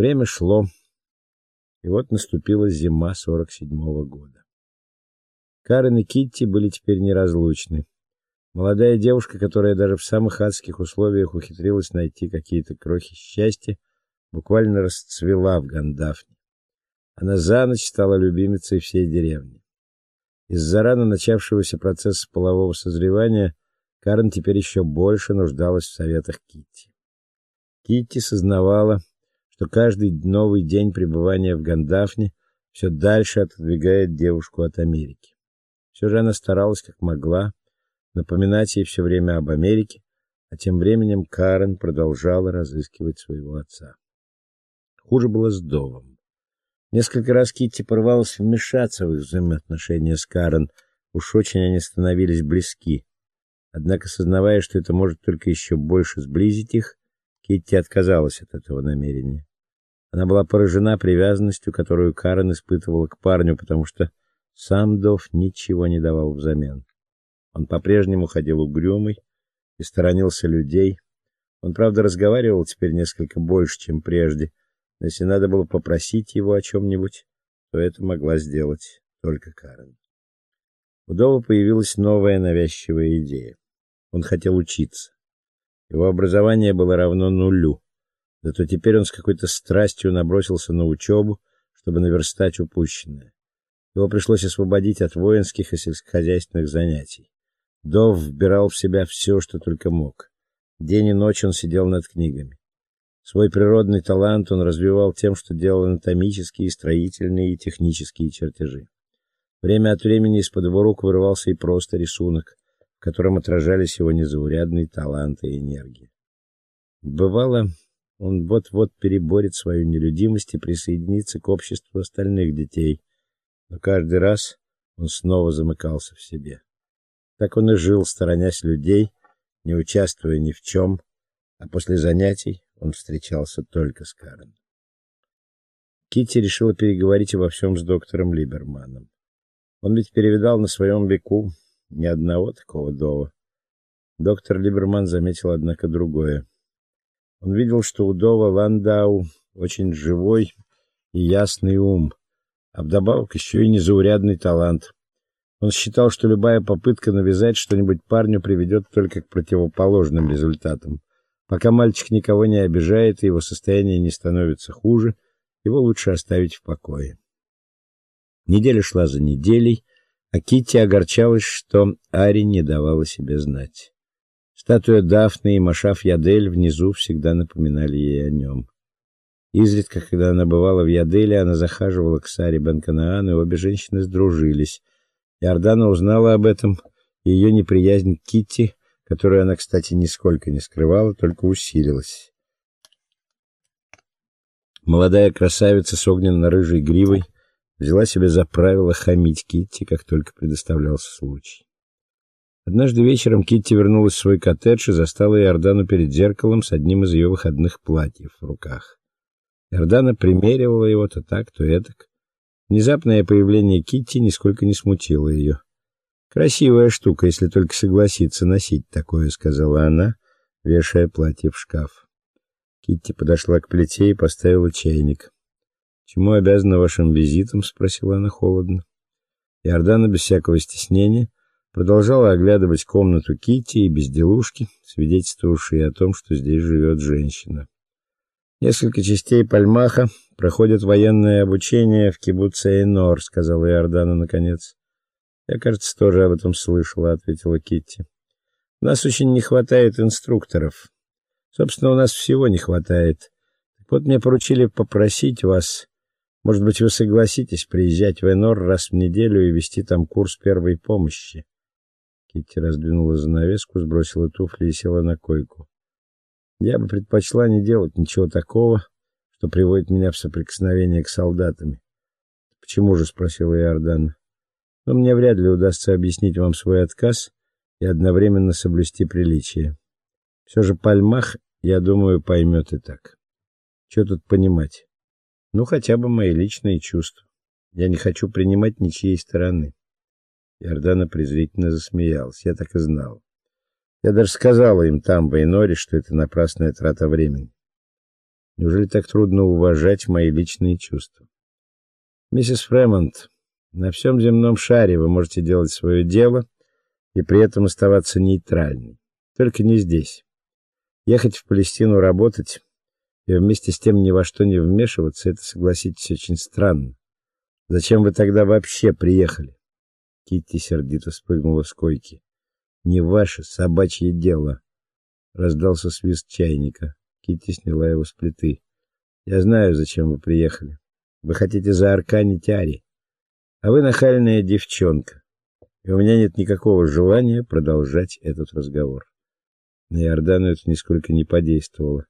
Время шло, и вот наступила зима 47-го года. Карен и Китти были теперь неразлучны. Молодая девушка, которая даже в самых адских условиях ухитрилась найти какие-то крохи счастья, буквально расцвела в Гандафне. Она за ночь стала любимицей всей деревни. Из-за рано начавшегося процесса полового созревания Карен теперь еще больше нуждалась в советах Китти. Китти сознавала, что каждый новый день пребывания в Гандафне все дальше отодвигает девушку от Америки. Все же она старалась как могла напоминать ей все время об Америке, а тем временем Карен продолжала разыскивать своего отца. Хуже было с Довом. Несколько раз Китти порвалась вмешаться в их взаимоотношения с Карен, уж очень они становились близки. Однако, сознавая, что это может только еще больше сблизить их, Китти отказалась от этого намерения. Она была поражена привязанностью, которую Карен испытывала к парню, потому что сам Дов ничего не давал взамен. Он по-прежнему ходил угрюмый и сторонился людей. Он, правда, разговаривал теперь несколько больше, чем прежде. Но если надо было попросить его о чем нибудь то это могла сделать только Карен. У Дова появилась новая навязчивая идея. Он хотел учиться. Его образование было равно нулю. Зато теперь он с какой-то страстью набросился на учебу, чтобы наверстать упущенное. Его пришлось освободить от воинских и сельскохозяйственных занятий. Дов вбирал в себя все, что только мог. День и ночь он сидел над книгами. Свой природный талант он развивал тем, что делал анатомические, строительные и технические чертежи. Время от времени из-под его рук вырывался и просто рисунок, в котором отражались его незаурядные таланты и энергия. Бывало, он вот-вот переборет свою нелюдимость и присоединится к обществу остальных детей, но каждый раз он снова замыкался в себе. Так он и жил, сторонясь людей, не участвуя ни в чем, а после занятий он встречался только с Карен. Китти решила переговорить обо всем с доктором Либерманом. Он ведь перевидал на своем веку ни одного такого дова. Доктор Либерман заметил однако другое. Он видел, что у Дова Ландау очень живой и ясный ум, а вдобавок еще и незаурядный талант. Он считал, что любая попытка навязать что-нибудь парню приведет только к противоположным результатам. Пока мальчик никого не обижает и его состояние не становится хуже, его лучше оставить в покое. Неделя шла за неделей, а Китти огорчалась, что Ари не давала себе знать. Статуя Дафны и Машаф Ядель внизу всегда напоминали ей о нем. Изредка, когда она бывала в Яделе, она захаживала к Саре Бен-Канаан, и обе женщины сдружились. Иордана узнала об этом, и ее неприязнь к Китти, которую она, кстати, нисколько не скрывала, только усилилась. Молодая красавица с огненно-рыжей гривой взяла себе за правило хамить Китти, как только предоставлялся случай. Однажды вечером Китти вернулась в свой коттедж и застала Иордану перед зеркалом с одним из ее выходных платьев в руках. Иордана примеривала его то так, то эдак. Внезапное появление Китти нисколько не смутило ее. Красивая штука, если только согласиться носить такое, сказала она, вешая платье в шкаф. Китти подошла к плите и поставила чайник. "Чему обязана вашим визитом?" спросила она холодно. Иордана без всякого стеснения продолжала оглядывать комнату Китти и безделушки, свидетельствовавшие о том, что здесь живет женщина. Несколько частей Пальмаха проходят военное обучение в кибуце Эйнор, сказала Иордана наконец. Я, кажется, тоже об этом слышала, ответила Китти. У нас очень не хватает инструкторов. Собственно, у нас всего не хватает. Вот мне поручили попросить вас, может быть, вы согласитесь приезжать в Энор раз в неделю и вести там курс первой помощи. Китти раздвинула занавеску, сбросила туфли и села на койку. Я бы предпочла не делать ничего такого, что приводит меня в соприкосновение к солдатам. Почему же, спросила Иордан. Но мне вряд ли удастся объяснить вам свой отказ и одновременно соблюсти приличие. Все же Пальмах, я думаю, поймет и так. Что тут понимать? Ну хотя бы мои личные чувства. Я не хочу принимать ничьей стороны. Иордана презрительно засмеялась. Я так и знал. Я даже сказала им там в Эйноре, что это напрасная трата времени. Неужели так трудно уважать мои личные чувства? Миссис Фремонт, на всем земном шаре вы можете делать свое дело и при этом оставаться нейтральной. Только не здесь. Ехать в Палестину работать и вместе с тем ни во что не вмешиваться это, согласитесь, очень странно. Зачем вы тогда вообще приехали? Китти сердито спрыгнула с койки. Не ваше собачье дело. Раздался свист чайника. Китти сняла его с плиты. Я знаю, зачем вы приехали. Вы хотите заарканить Ари. А вы нахальная девчонка. И у меня нет никакого желания продолжать этот разговор. На Иордану это нисколько не подействовало.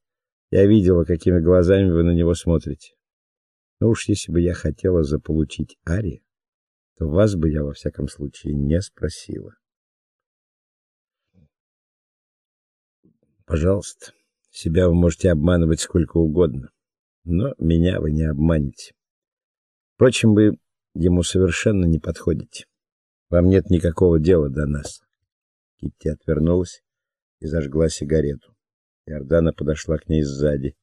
Я видела, какими глазами вы на него смотрите. Но уж если бы я хотела заполучить Ари, то вас бы я во всяком случае не спросила. Пожалуйста, себя вы можете обманывать сколько угодно, но меня вы не обманете. Впрочем, вы ему совершенно не подходите. Вам нет никакого дела до нас. Китти отвернулась и зажгла сигарету. Иордана подошла к ней сзади.